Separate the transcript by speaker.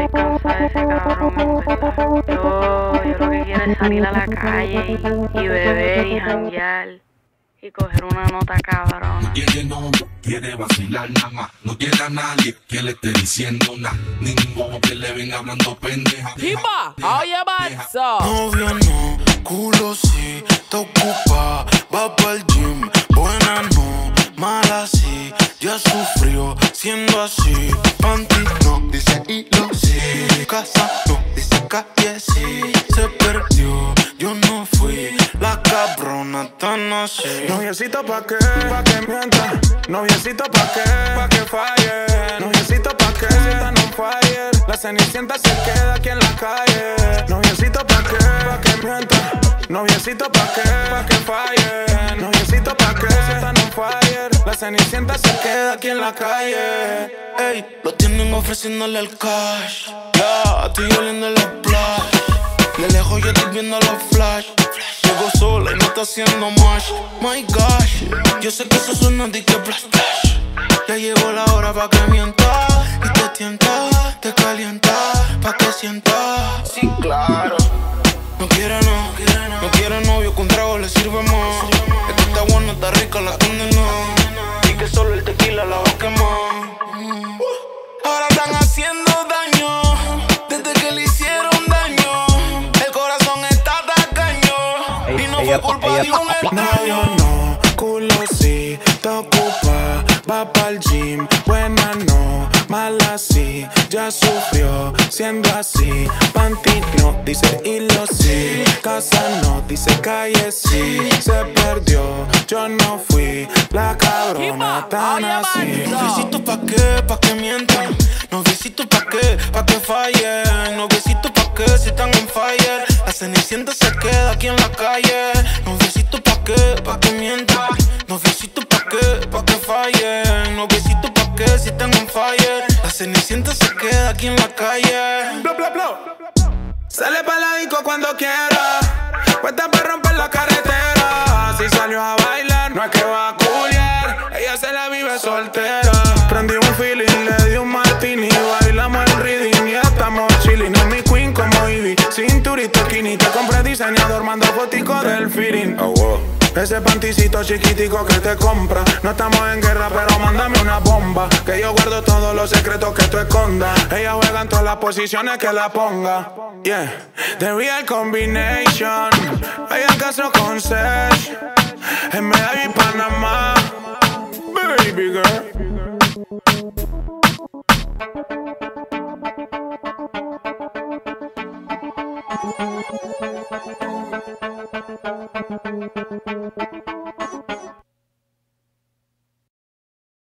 Speaker 1: de ¿me yo, yo lo que quiero es salir a la calle y, beber y janguear y coger una nota cabrona.
Speaker 2: No quiere novio, quiere vacilar nada más. No quiere a nadie que le esté diciendo nada. Ni ningún que le venga hablando pendeja.
Speaker 3: ¡Hipa! ¡Oye, Barça!
Speaker 4: Novio no, culo sí. Te ocupa, va pa'l gym. Buena no, mala sí. Ya sufrió siendo así. Panty casa no, dice calle sí, se perdió, yo no fui, la cabrona tan así.
Speaker 5: Noviecito pa' qué, pa' que mienta. Noviecito pa' qué, pa' que falle. Noviecito pa' qué, si están on fire. La cenicienta se queda aquí en la calle. Noviecito pa' qué, pa' que mienta. Noviecito pa' qué, cenicienta se queda aquí en la calle.
Speaker 4: Ey, lo tienen ofreciéndole el cash. Ya, estoy oliendo el splash. De lejos yo estoy viendo los flash. Llego sola y no está haciendo mash. My gosh, yo sé que eso suena de que flash. Ya llegó la hora pa' que mienta. Y te tienta, te calienta, pa' que sienta. Sí, claro. No quiere no, no quiere novio, con trago le sirve más. Es que está está rica la condena. Solo el tequila la va a quemar. Ahora están haciendo daño. Desde que le hicieron daño. El corazón está tacaño y no fue culpa de un
Speaker 5: Novio no, culo sí, te ocupa, va pa'l gym, buena no, mala sí, ya sufrió, siendo así, panty no, dice hilo sí, casa no, dice calle sí, se perdió, yo no fui, la cabrona tan así.
Speaker 4: Noviecito pa' qué, pa' que mientan. Noviecito pa' qué, pa' que fallen. Noviecito pa' qué, si están on fire. La cenicienta se queda aquí en la calle. Noviecito pa' qué, pa' que mientan. Cenicienta se queda aquí en la calle.
Speaker 5: Bla, bla, bla. Sale pa' la disco cuando quiera. Puesta para romper la carretera. Si salió a bailar, no es que va a culiar. Ella se la vive soltera. Prendí un feeling, le di un martini. Bailamos el reading y estamos chilling. Es mi queen como Ivy. Cinturito skinny. Te compré diseñador, mando fotico del feeling. Ese panticito chiquitico que te compra. No estamos en guerra, pero Que yo guardo todos los secretos que tú escondas. Ella juega en todas las posiciones que la ponga. Yeah, the real combination. Ella casó con Sesh. En Medellín Panamá. Baby girl.